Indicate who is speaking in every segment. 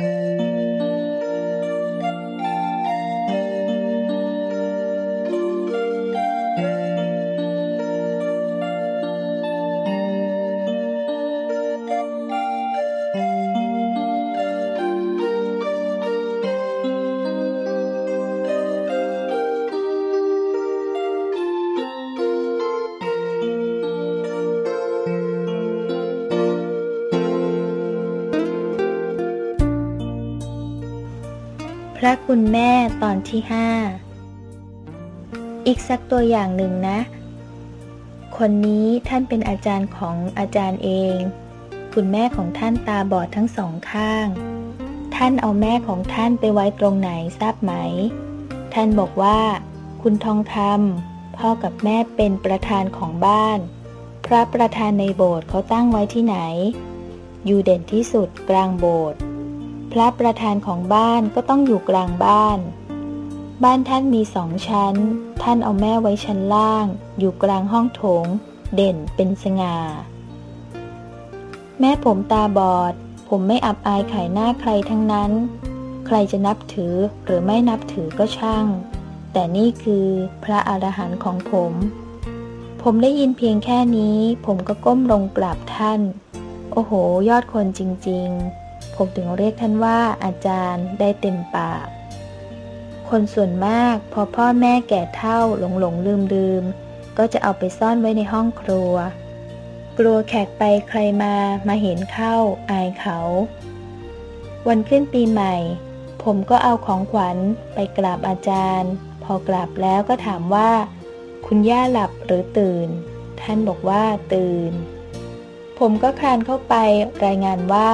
Speaker 1: พร คุณแม่ตอนที่ห้าอีกสักตัวอย่างหนึ่งนะ คนนี้ท่านเป็นอาจารย์ของอาจารย์เอง คุณแม่ของท่านตาบอดทั้งสองข้าง ท่านเอาแม่ของท่านไปไว้ตรงไหนทราบไหม ท่านบอกว่า คุณทองคำพ่อกับแม่เป็นประธานของบ้าน พระประธานในโบสถ์เขาตั้งไว้ที่ไหน อยู่เด่นที่สุดกลางโบสถ์ พระประธานของบ้านก็ต้องอยู่กลางบ้าน บ้านท่านมีสองชั้น ท่านเอาแม่ไว้ชั้นล่าง อยู่กลางห้องโถง เด่นเป็นสง่า แม่ผมตาบอด ผมไม่อับอายขายหน้าใครทั้งนั้น ใครจะนับถือหรือไม่นับถือก็ช่าง แต่นี่คือพระอรหันต์ของผม ผมได้ยินเพียงแค่นี้ ผมก็ก้มลงกราบท่าน โอ้โห ยอดคนจริง ๆ มถึงเรียกท่านว่าอาจารย์ได้เต็มปาก คนส่วนมากพอพ่อแม่แก่เท่าหลงหลงลืมลืมก็จะเอาไปซ่อนไว้ในห้องครัว กลัวแขกไปใครมามาเห็นเข้าอายเขา วันขึ้นปีใหม่ ผมก็เอาของขวัญไปกราบอาจารย์ พอกราบแล้วก็ถามว่า คุณย่าหลับหรือตื่น ท่านบอกว่าตื่น ผมก็คลานเข้าไปรายงานว่า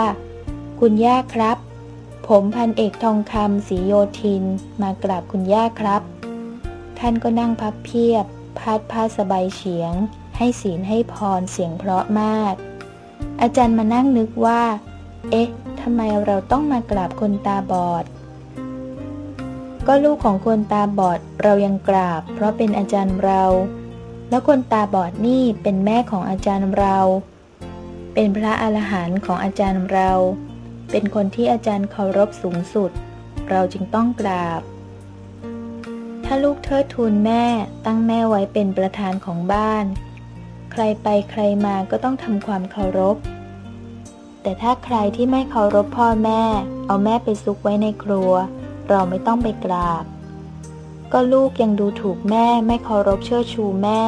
Speaker 1: คุณย่าครับ ผมพันเอกทองคำสีโยทินมากราบคุณย่าครับ ท่านก็นั่งพับเพียบ พาดผ้าสบายเฉียง ให้ศีลให้พรเสียงเพราะมาก อาจารย์มานั่งนึกว่า เอ๊ะทำไมเราต้องมากราบคนตาบอด ก็ลูกของคนตาบอดเรายังกราบ เพราะเป็นอาจารย์เรา แล้วคนตาบอดนี่เป็นแม่ของอาจารย์เรา เป็นพระอรหันต์ของอาจารย์เรา เป็นคนที่อาจารย์เคารพสูงสุด เราจึงต้องกราบ ถ้าลูกเทิดทูนแม่ตั้งแม่ไว้เป็นประธานของบ้าน ใครไปใครมาก็ต้องทำความเคารพ แต่ถ้าใครที่ไม่เคารพพ่อแม่ เอาแม่ไปซุกไว้ในครัว เราไม่ต้องไปกราบ ก็ลูกยังดูถูกแม่ไม่เคารพเชิดชูแม่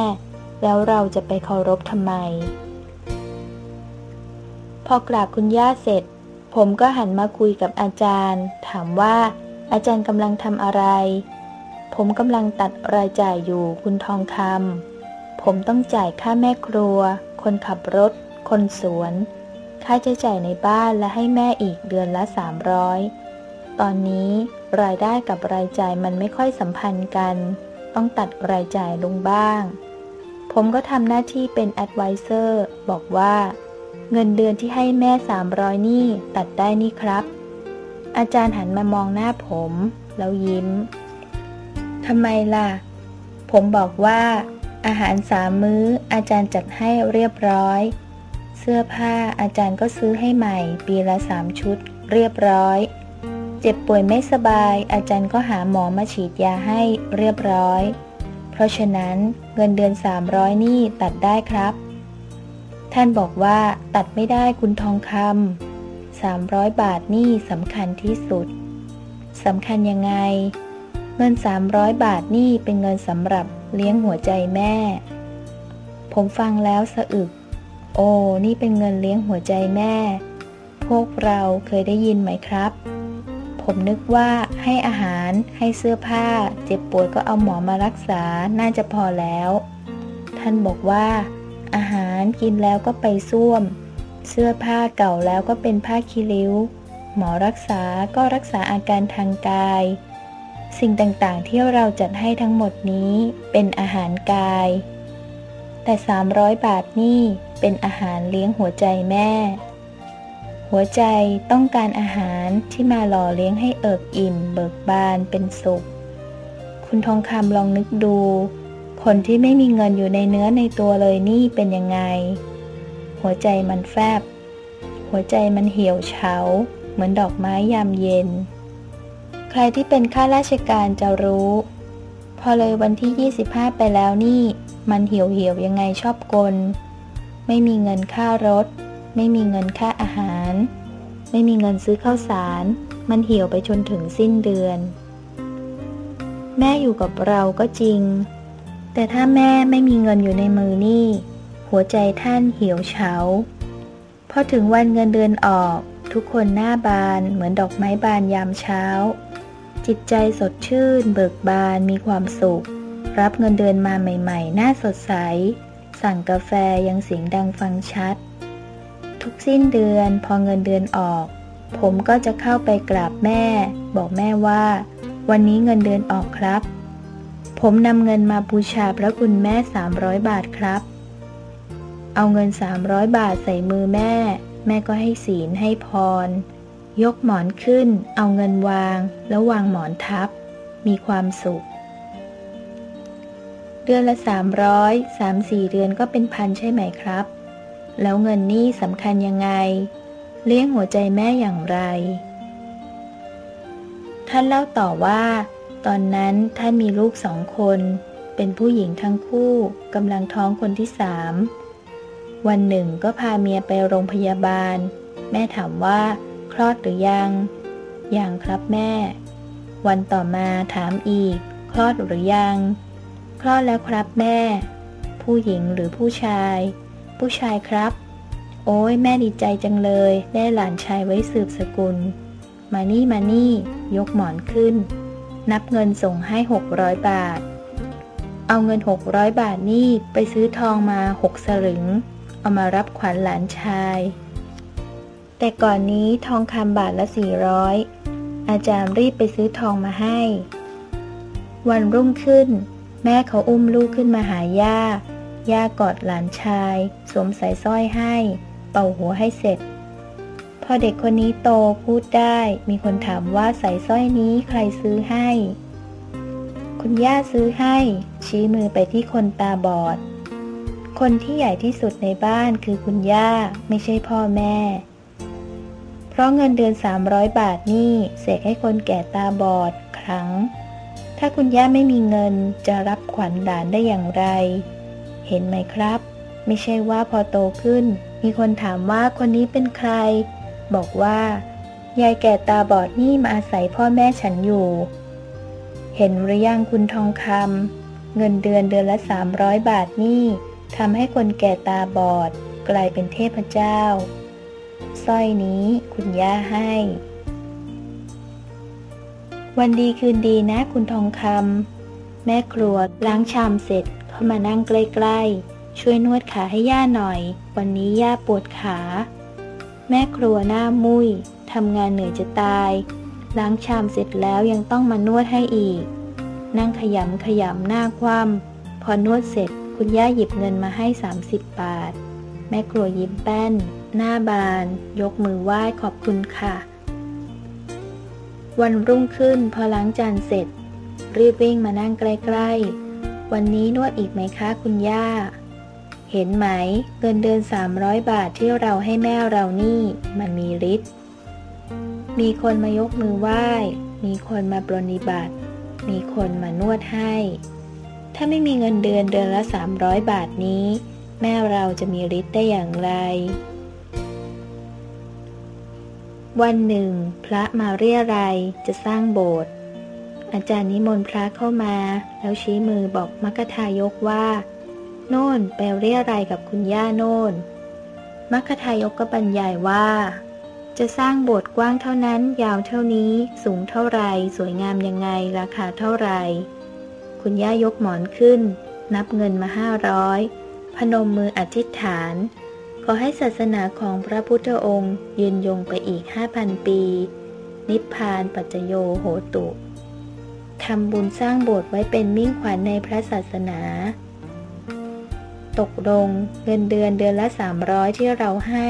Speaker 1: แล้วเราจะไปเคารพทำไม พอกราบคุณย่าเสร็จ ผมก็หันมาคุยกับอาจารย์ ถามว่า อาจารย์กำลังทำอะไร ผมกำลังตัดรายจ่ายอยู่คุณทองคำผมต้องจ่ายค่าแม่ครัว คนขับรถ คนสวน ค่าใช้จ่ายในบ้านและให้แม่อีกเดือนละ 300 ตอนนี้รายได้กับรายจ่ายมันไม่ค่อยสัมพันธ์กัน ต้องตัดรายจ่ายลงบ้าง ผมก็ทำหน้าที่เป็นแอดไวเซอร์บอกว่า เงินเดือนที่ให้แม่สามร้อยนี่ตัดได้นี่ครับ อาจารย์หันมามองหน้าผม แล้วยิ้มทำไมล่ะ ผมบอกว่า อาหารสามมื้อ อาจารย์จัดให้เรียบร้อย เสื้อผ้าอาจารย์ก็ซื้อให้ใหม่ ปีละสามชุด เรียบร้อย เจ็บป่วยไม่สบาย อาจารย์ก็หาหมอมาฉีดยาให้เรียบร้อย เพราะฉะนั้นเงินเดือน 300 นี่ตัดได้ครับ ท่านบอกว่าตัดไม่ได้คุณทองคำสามร้อยบาทนี่สำคัญที่สุดสำคัญยังไง เงินสามร้อยบาทนี่เป็นเงินสำหรับเลี้ยงหัวใจแม่ ผมฟังแล้วสะอึก โอ้ นี่เป็นเงินเลี้ยงหัวใจแม่ พวกเราเคยได้ยินไหมครับ ผมนึกว่าให้อาหารให้เสื้อผ้า เจ็บป่วยก็เอาหมอมารักษาน่าจะพอแล้ว ท่านบอกว่า อาหารกินแล้วก็ไปส้วม เสื้อผ้าเก่าแล้วก็เป็นผ้าคีริ้ว หมอรักษาก็รักษาอาการทางกาย สิ่งต่างๆที่เราจัดให้ทั้งหมดนี้เป็นอาหารกาย แต่ 300 บาทนี่เป็นอาหารเลี้ยงหัวใจแม่ หัวใจต้องการอาหารที่มาหล่อเลี้ยงให้เอิบอิ่ม เบิกบานเป็นสุข คุณทองคำลองนึกดู คนที่ไม่มีเงินอยู่ในเนื้อในตัวเลยนี่เป็นยังไง หัวใจมันแฟบ หัวใจมันเหี่ยวเฉา เหมือนดอกไม้ยามเย็น ใครที่เป็นข้าราชการจะรู้ พอเลยวันที่ 25 ไปแล้วนี่ มันเหี่ยวเหี่ยวยังไงชอบกล ไม่มีเงินค่ารถ ไม่มีเงินค่าอาหาร ไม่มีเงินซื้อข้าวสาร มันเหี่ยวไปจนถึงสิ้นเดือน แม่อยู่กับเราก็จริง แต่ถ้าแม่ไม่มีเงินอยู่ในมือนี่ หัวใจท่านเหี่ยวเฉาพอถึงวันเงินเดือนออก ทุกคนหน้าบานเหมือนดอกไม้บานยามเช้า จิตใจสดชื่น เบิกบานมีความสุข รับเงินเดือนมาใหม่ๆหน้าสดใส สั่งกาแฟยังเสียงดังฟังชัด ทุกสิ้นเดือนพอเงินเดือนออก ผมก็จะเข้าไปกราบแม่ บอกแม่ว่า วันนี้เงินเดือนออกครับ ผมนำเงินมาบูชาพระคุณแม่ 300 บาทครับ เอาเงิน 300 บาทใส่มือแม่ แม่ก็ให้ศีลให้พร ยกหมอนขึ้น เอาเงินวาง แล้ววางหมอนทับ มีความสุข เดือนละ 300 3-4 เดือนก็เป็นพันใช่ไหมครับ แล้วเงินนี่สำคัญยังไง เลี้ยงหัวใจแม่อย่างไร ท่านเล่าต่อว่า ตอนนั้นท่านมีลูกสองคน เป็นผู้หญิงทั้งคู่กำลังท้องคนที่สามวันหนึ่งก็พาเมียไปโรงพยาบาล แม่ถามว่าคลอดหรือยัง ยังครับแม่ วันต่อมาถามอีก คลอดหรือยัง คลอดแล้วครับแม่ ผู้หญิงหรือผู้ชาย ผู้ชายครับ โอ้ยแม่ดีใจจังเลย ได้หลานชายไว้สืบสกุล มานี่มานี่ ยกหมอนขึ้น นับเงินส่งให้หกร้อยบาท เอาเงินหกร้อยบาทนี่ไปซื้อทองมาหกสลึง เอามารับขวัญหลานชาย แต่ก่อนนี้ทองคำบาทละสี่ร้อยอาจารย์รีบไปซื้อทองมาให้ วันรุ่งขึ้น แม่เขาอุ้มลูกขึ้นมาหาย่า ย่ากอดหลานชาย สวมใส่สร้อยให้ เป่าหัวให้เสร็จ อเด็กคนนี้โตพูดได้ มีคนถามว่าใส่สร้อยนี้ใครซื้อให้ คุณย่าซื้อให้ ชี้มือไปที่คนตาบอด คนที่ใหญ่ที่สุดในบ้านคือคุณย่าไม่ใช่พ่อแม่ เพราะเงินเดือน 300 บาทนี่เสกให้คนแก่ตาบอดครั้ง ถ้าคุณย่าไม่มีเงินจะรับขวัญหลานได้อย่างไร เห็นไหมครับ ไม่ใช่ว่าพอโตขึ้นมีคนถามว่าคนนี้เป็นใคร บอกว่า ยายแก่ตาบอดนี่มาอาศัยพ่อแม่ฉันอยู่ เห็นหรือยังคุณทองคำเงินเดือนเดือนละ 300 บาทนี่ทำให้คนแก่ตาบอด กลายเป็นเทพเจ้าสร้อยนี้คุณย่าให้ วันดีคืนดีนะคุณทองคำแม่ครัวล้างชามเสร็จเข้ามานั่งใกล้ๆ ช่วยนวดขาให้ย่าหน่อย วันนี้ย่าปวดขา แม่ครัวหน้ามุ้ยทำงานเหนื่อยจะตาย ล้างชามเสร็จแล้วยังต้องมานวดให้อีก นั่งขยำขยำหน้าคว่ำพอนวดเสร็จคุณย่าหยิบเงินมาให้ 30 บาท แม่ครัวยิ้มแป้น หน้าบาน ยกมือไหว้ขอบคุณค่ะ วันรุ่งขึ้นพอล้างจานเสร็จ รีบวิ่งมานั่งใกล้ ๆ วันนี้นวดอีกไหมคะคุณย่า เห็นไหมเงินเดือน 300 บาทที่เราให้แม่เรานี่มันมีฤทธิ์ มีคนมายกมือไหว้ มีคนมาปรนิบัติ มีคนมานวดให้ ถ้าไม่มีเงินเดือนเดือนละ 300 บาทนี้ แม่เราจะมีฤทธิ์ได้อย่างไร วันหนึ่ง พระมาเรียรายจะสร้างโบสถ์อาจารย์นิมนต์พระเข้ามา แล้วชี้มือบอกมัคทายกว่า โน่นไปเรียรายกับคุณย่าโน่น มัคทายกก็บรรยายว่า จะสร้างโบสถ์กว้างเท่านั้น ยาวเท่านี้สูงเท่าไรสวยงามยังไงราคาเท่าไรคุณย่ายกหมอนขึ้น นับเงินมาห้าร้อยพนมมืออธิษฐาน ขอให้ศาสนาของพระพุทธองค์ยืนยงไปอีกห้าพันปี นิพพานปัจจโยโหตุทำบุญสร้างโบสถ์ไว้เป็นมิ่งขวัญในพระศาสนา ตกลงเงินเดือนเดือนละสามร้อยที่เราให้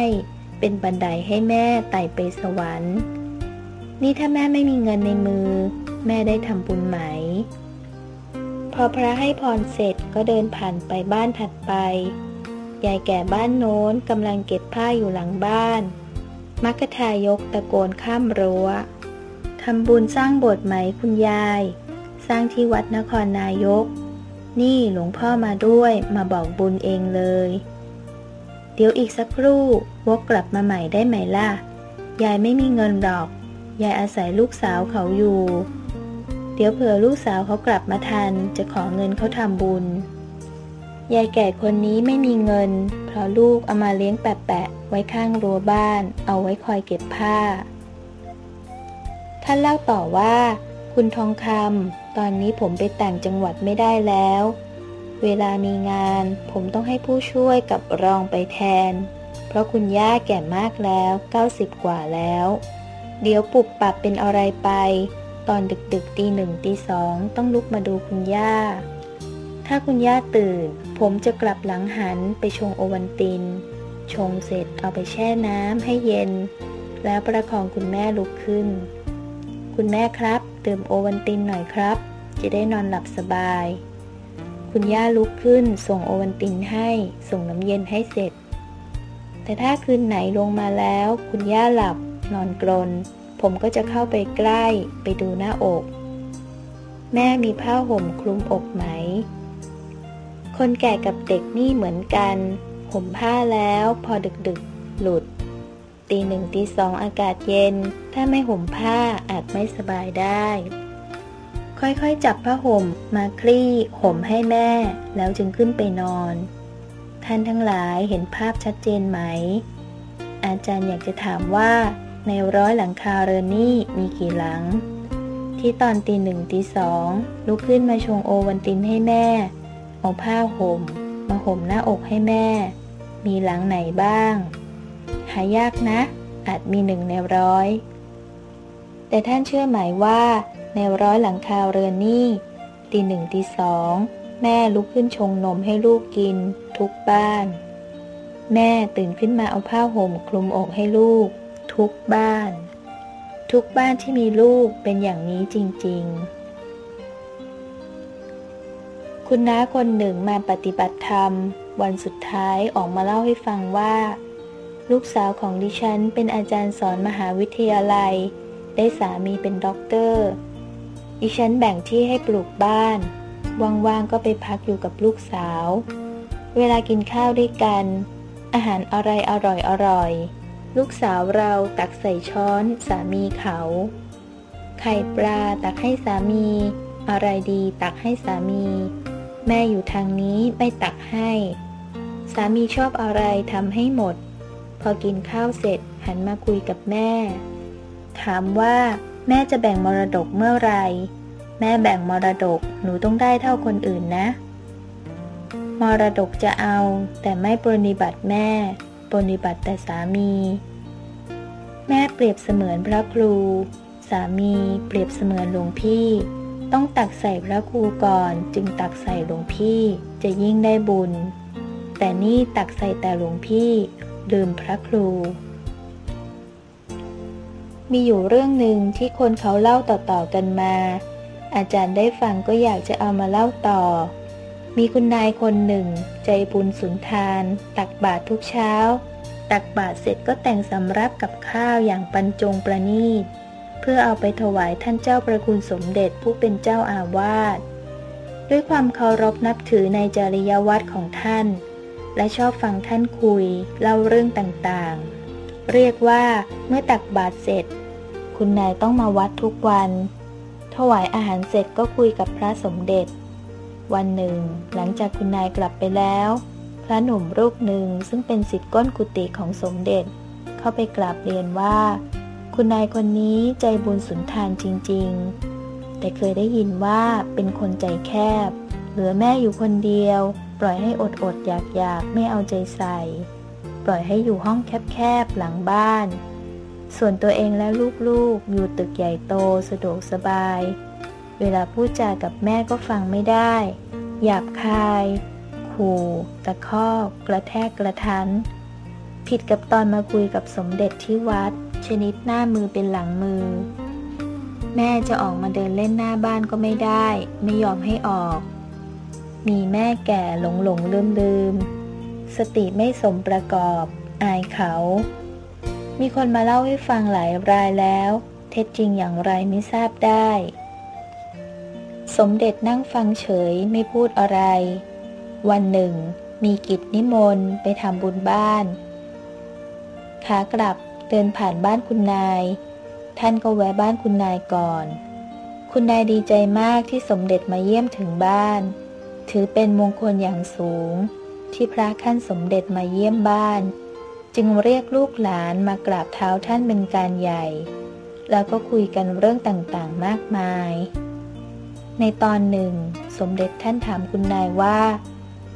Speaker 1: เป็นบันไดให้แม่ไต่ไปสวรรค์ นี่ถ้าแม่ไม่มีเงินในมือ แม่ได้ทำบุญไหม พอพระให้พรเสร็จก็เดินผ่านไปบ้านถัดไป ยายแก่บ้านโน้นกำลังเก็บผ้าอยู่หลังบ้าน มัคทายกตะโกนข้ามรั้วทำบุญสร้างโบสถ์ไหมคุณยาย สร้างที่วัดนครนายก นี่หลวงพ่อมาด้วยมาบอกบุญเองเลย เดี๋ยวอีกสักครู่วกกลับมาใหม่ได้ไหมล่ะ ยายไม่มีเงินหรอก ยายอาศัยลูกสาวเขาอยู่ เดี๋ยวเผื่อลูกสาวเขากลับมาทัน จะขอเงินเขาทำบุญ ยายแก่คนนี้ไม่มีเงิน เพราะลูกเอามาเลี้ยงแปะๆไว้ข้างรั้วบ้าน เอาไว้คอยเก็บผ้า ท่านเล่าต่อว่า คุณทองคำตอนนี้ผมไปแต่งจังหวัดไม่ได้แล้ว เวลามีงาน ผมต้องให้ผู้ช่วยกับรองไปแทน เพราะคุณย่าแก่มากแล้ว 90 กว่าแล้ว เดี๋ยวปุบปับเป็นอะไรไป ตอนดึกๆตีหนึ่งตีสองต้องลุกมาดูคุณย่า ถ้าคุณย่าตื่น ผมจะกลับหลังหันไปชงโอวันติน ชงเสร็จเอาไปแช่น้ำให้เย็น แล้วประคองคุณแม่ลุกขึ้น คุณแม่ครับ ดื่มโอวันตินหน่อยครับ จะได้นอนหลับสบาย คุณย่าลุกขึ้นส่งโอวันตินให้ ส่งน้ำเย็นให้เสร็จ แต่ถ้าคืนไหนลงมาแล้ว คุณย่าหลับ นอนกรน ผมก็จะเข้าไปใกล้ ไปดูหน้าอก แม่มีผ้าห่มคลุมอกไหม คนแก่กับเด็กนี่เหมือนกัน ห่มผ้าแล้วพอดึกๆ หลุด ตีหนึ่งตีสองอากาศเย็น ถ้าไม่ห่มผ้าอาจไม่สบายได้ ค่อยๆ จับผ้าห่มมาคลี่ห่มให้แม่ แล้วจึงขึ้นไปนอน ท่านทั้งหลายเห็นภาพชัดเจนไหม อาจารย์อยากจะถามว่า ในร้อยหลังคาเรือนนี่มีกี่หลัง ที่ตอนตีหนึ่งตีสองลุกขึ้นมาชงโอวันตินให้แม่ เอาผ้าห่ม มาห่มหน้าอกให้แม่ มีหลังไหนบ้าง หายากนะ อาจมีหนึ่งในร้อย แต่ท่านเชื่อหมายว่าในร้อยหลังคาเรือนนี่ตีหนึ่งตีสองแม่ลุกขึ้นชงนมให้ลูกกิน ทุกบ้าน แม่ตื่นขึ้นมาเอาผ้าห่มคลุมอกให้ลูก ทุกบ้าน ทุกบ้านที่มีลูกเป็นอย่างนี้จริง ๆ คุณน้าคนหนึ่งมาปฏิบัติธรรม วันสุดท้ายออกมาเล่าให้ฟังว่า ลูกสาวของดิฉันเป็นอาจารย์สอนมหาวิทยาลัย ได้สามีเป็นด็อกเตอร์ ดิฉันแบ่งที่ให้ปลูกบ้าน ว่างๆก็ไปพักอยู่กับลูกสาว เวลากินข้าวด้วยกัน อาหารอะไรอร่อยอร่อย ลูกสาวเราตักใส่ช้อน สามีเขา ไข่ปลาตักให้สามี อะไรดีตักให้สามี แม่อยู่ทางนี้ไม่ตักให้ สามีชอบอะไรทำให้หมด พอกินข้าวเสร็จหันมาคุยกับแม่ ถามว่า แม่จะแบ่งมรดกเมื่อไร แม่แบ่งมรดกหนูต้องได้เท่าคนอื่นนะ มรดกจะเอา แต่ไม่ปรนิบัติแม่ปรนิบัติแต่สามี แม่เปรียบเสมือนพระครู สามีเปรียบเสมือนหลวงพี่ ต้องตักใส่พระครูก่อนจึงตักใส่หลวงพี่จะยิ่งได้บุญ แต่นี่ตักใส่แต่หลวงพี่ ลืมพระครู มีอยู่เรื่องหนึ่งที่คนเขาเล่าต่อๆกันมา อาจารย์ได้ฟังก็อยากจะเอามาเล่าต่อ มีคุณนายคนหนึ่ง ใจบุญสุนทาน ตักบาตรทุกเช้า ตักบาตรเสร็จก็แต่งสำรับกับข้าวอย่างปันจงประณีต เพื่อเอาไปถวายท่านเจ้าประคุณสมเด็จผู้เป็นเจ้าอาวาสด้วยความเคารพนับถือในจริยวัตรของท่าน และชอบฟังท่านคุย เล่าเรื่องต่างๆ เรียกว่าเมื่อตักบาตรเสร็จ คุณนายต้องมาวัดทุกวัน ถวายอาหารเสร็จก็คุยกับพระสมเด็จ วันหนึ่ง หลังจากคุณนายกลับไปแล้ว พระหนุ่มรูปหนึ่งซึ่งเป็นสิทธิ์ก้นกุฏิของสมเด็จ เข้าไปกราบเรียนว่า คุณนายคนนี้ใจบุญสุนทานจริง ๆ แต่เคยได้ยินว่าเป็นคนใจแคบ เหลือแม่อยู่คนเดียว ปล่อยให้อดอดอยากอยากไม่เอาใจใส่ ปล่อยให้อยู่ห้องแคบๆหลังบ้าน ส่วนตัวเองและลูกๆ อยู่ตึกใหญ่โตสะดวกสบาย เวลาพูดจากับแม่ก็ฟังไม่ได้ หยาบคาย ขู่ตะคอก กระแทกกระทัน ผิดกับตอนมาคุยกับสมเด็จที่วัด ชนิดหน้ามือเป็นหลังมือ แม่จะออกมาเดินเล่นหน้าบ้านก็ไม่ได้ ไม่ยอมให้ออก มีแม่แก่หลงหลงลืมลืม สติไม่สมประกอบ อายเขา มีคนมาเล่าให้ฟังหลายรายแล้ว เท็จจริงอย่างไรไม่ทราบได้ สมเด็จนั่งฟังเฉยไม่พูดอะไร วันหนึ่ง มีกิจนิมนต์ไปทำบุญบ้าน ขากลับเดินผ่านบ้านคุณนาย ท่านก็แวะบ้านคุณนายก่อน คุณนายดีใจมากที่สมเด็จมาเยี่ยมถึงบ้าน ถือเป็นมงคลอย่างสูง ที่พระขั้นสมเด็จมาเยี่ยมบ้าน จึงเรียกลูกหลานมากราบเท้าท่านเป็นการใหญ่ แล้วก็คุยกันเรื่องต่างๆมากมาย ในตอนหนึ่ง สมเด็จท่านถามคุณนายว่า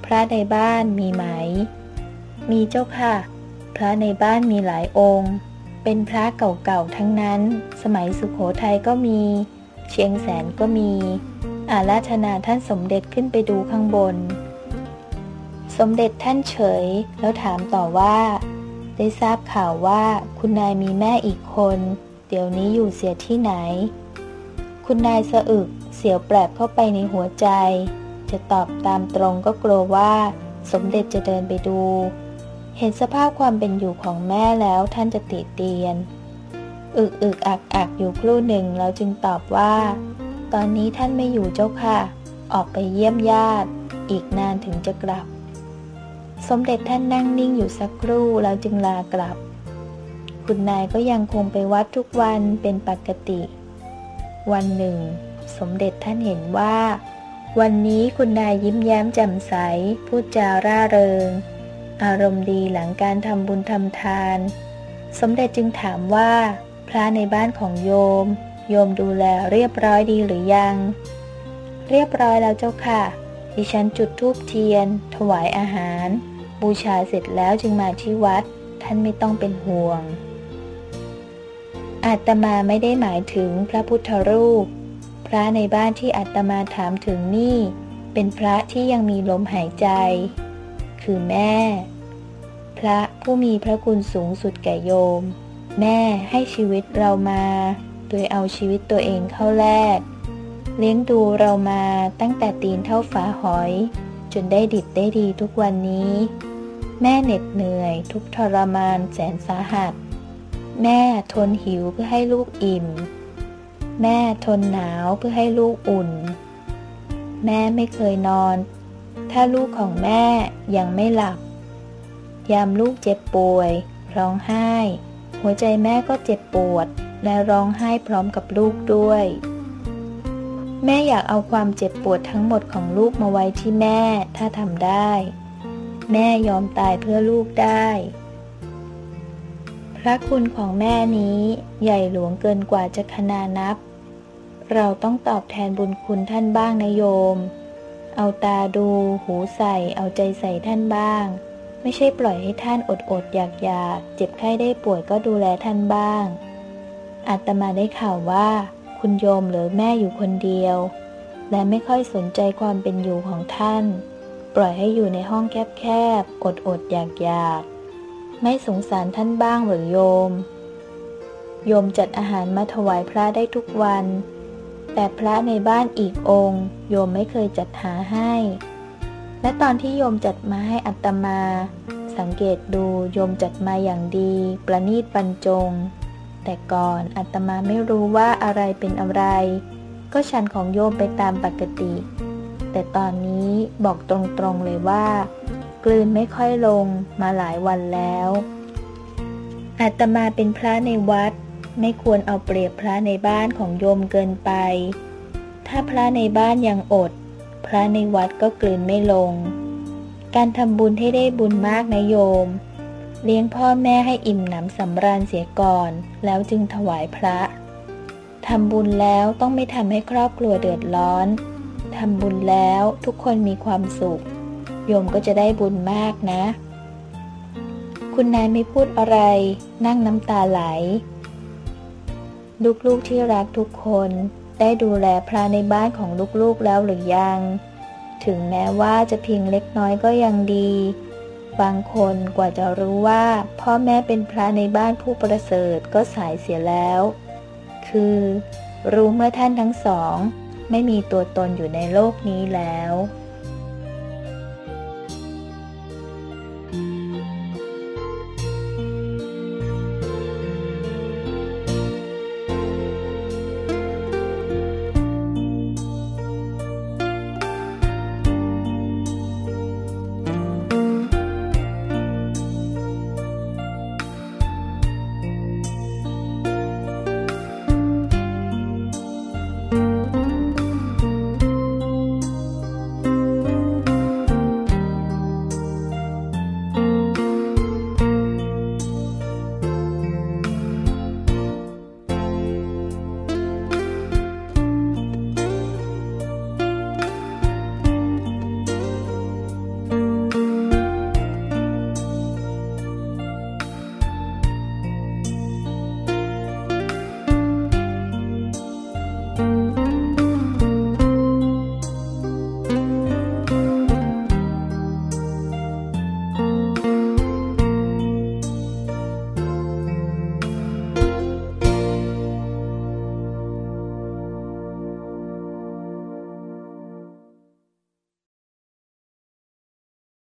Speaker 1: พระในบ้านมีไหม มีเจ้าค่ะ พระในบ้านมีหลายองค์ เป็นพระเก่าๆทั้งนั้น สมัยสุขโขทัยก็มี เชียงแสนก็มี อาราธนาท่านสมเด็จขึ้นไปดูข้างบน สมเด็จท่านเฉยแล้วถามต่อว่า ได้ทราบข่าวว่าคุณนายมีแม่อีกคน เดี๋ยวนี้อยู่เสียที่ไหน คุณนายสะอึกเสียวแปลบเข้าไปในหัวใจ จะตอบตามตรงก็กลัวว่า สมเด็จจะเดินไปดู เห็นสภาพความเป็นอยู่ของแม่แล้วท่านจะติเตียน อึกอึกอักอักอยู่ครู่หนึ่งแล้วจึงตอบว่า ตอนนี้ท่านไม่อยู่เจ้าค่ะ ออกไปเยี่ยมญาติ อีกนานถึงจะกลับ สมเด็จท่านนั่งนิ่งอยู่สักครู่แล้วจึงลากลับ คุณนายก็ยังคงไปวัดทุกวันเป็นปกติ วันหนึ่ง สมเด็จท่านเห็นว่า วันนี้คุณนายยิ้มแย้มแจ่มใส พูดจาร่าเริง อารมณ์ดีหลังการทำบุญทำทาน สมเด็จจึงถามว่า พระในบ้านของโยม โยมดูแลเรียบร้อยดีหรือยัง เรียบร้อยแล้วเจ้าค่ะ ดิฉันจุดธูปเทียน ถวายอาหาร บูชาเสร็จแล้วจึงมาที่วัด ท่านไม่ต้องเป็นห่วง อาตมาไม่ได้หมายถึงพระพุทธรูป พระในบ้านที่อาตมาถามถึงนี่ เป็นพระที่ยังมีลมหายใจ คือแม่ พระผู้มีพระคุณสูงสุดแก่โยม แม่ให้ชีวิตเรามา ดยเอาชีวิตตัวเองเข้าแลกเลี้ยงดูเรามาตั้งแต่ตีนเท่าฝาหอย จนได้ดิบได้ดีทุกวันนี้ แม่เหน็ดเหนื่อย ทุกทรมานแสนสาหัส แม่ทนหิวเพื่อให้ลูกอิ่ม แม่ทนหนาวเพื่อให้ลูกอุ่น แม่ไม่เคยนอน ถ้าลูกของแม่ยังไม่หลับ ยามลูกเจ็บป่วย ร้องไห้ หัวใจแม่ก็เจ็บปวด และร้องไห้พร้อมกับลูกด้วย แม่อยากเอาความเจ็บปวดทั้งหมดของลูกมาไว้ที่แม่ถ้าทำได้ แม่ยอมตายเพื่อลูกได้ พระคุณของแม่นี้ใหญ่หลวงเกินกว่าจะคนานับ เราต้องตอบแทนบุญคุณท่านบ้างนะโยม เอาตาดู หูใส่ เอาใจใส่ท่านบ้างไม่ใช่ปล่อยให้ท่านอดอดอยากอยากเจ็บไข้ได้ป่วยก็ดูแลท่านบ้าง อาตมาได้ข่าวว่า คุณโยมเหลือแม่อยู่คนเดียว และไม่ค่อยสนใจความเป็นอยู่ของท่าน ปล่อยให้อยู่ในห้องแคบๆ อดอดอยากอยากไม่สงสารท่านบ้างหรือโยม โยมจัดอาหารมาถวายพระได้ทุกวัน แต่พระในบ้านอีกองค์ โยมไม่เคยจัดหาให้ และตอนที่โยมจัดมาให้อัตมา สังเกตดูโยมจัดมาอย่างดี ประณีตบรรจง แต่ก่อนอัตมาไม่รู้ว่าอะไรเป็นอะไร ก็ฉันของโยมไปตามปกติ แต่ตอนนี้บอกตรงๆเลยว่า กลืนไม่ค่อยลงมาหลายวันแล้วอาตมาเป็นพระในวัด ไม่ควรเอาเปรียบพระในบ้านของโยมเกินไป ถ้าพระในบ้านยังอด พระในวัดก็กลืนไม่ลง การทำบุญให้ได้บุญมากนะโยม เลี้ยงพ่อแม่ให้อิ่มหนำสำราญเสียก่อน แล้วจึงถวายพระทำบุญแล้วต้องไม่ทำให้ครอบครัวเดือดร้อนทำบุญแล้วทุกคนมีความสุข โยมก็จะได้บุญมากนะ คุณนายไม่พูดอะไร นั่งน้ำตาไหล ลูกๆที่รักทุกคนได้ดูแลพระในบ้านของลูกๆแล้วหรือยัง ถึงแม้ว่าจะเพียงเล็กน้อยก็ยังดี บางคนกว่าจะรู้ว่า พ่อแม่เป็นพระในบ้านผู้ประเสริฐก็สายเสียแล้ว คือ รู้เมื่อท่านทั้งสอง ไม่มีตัวตนอยู่ในโลกนี้แล้ว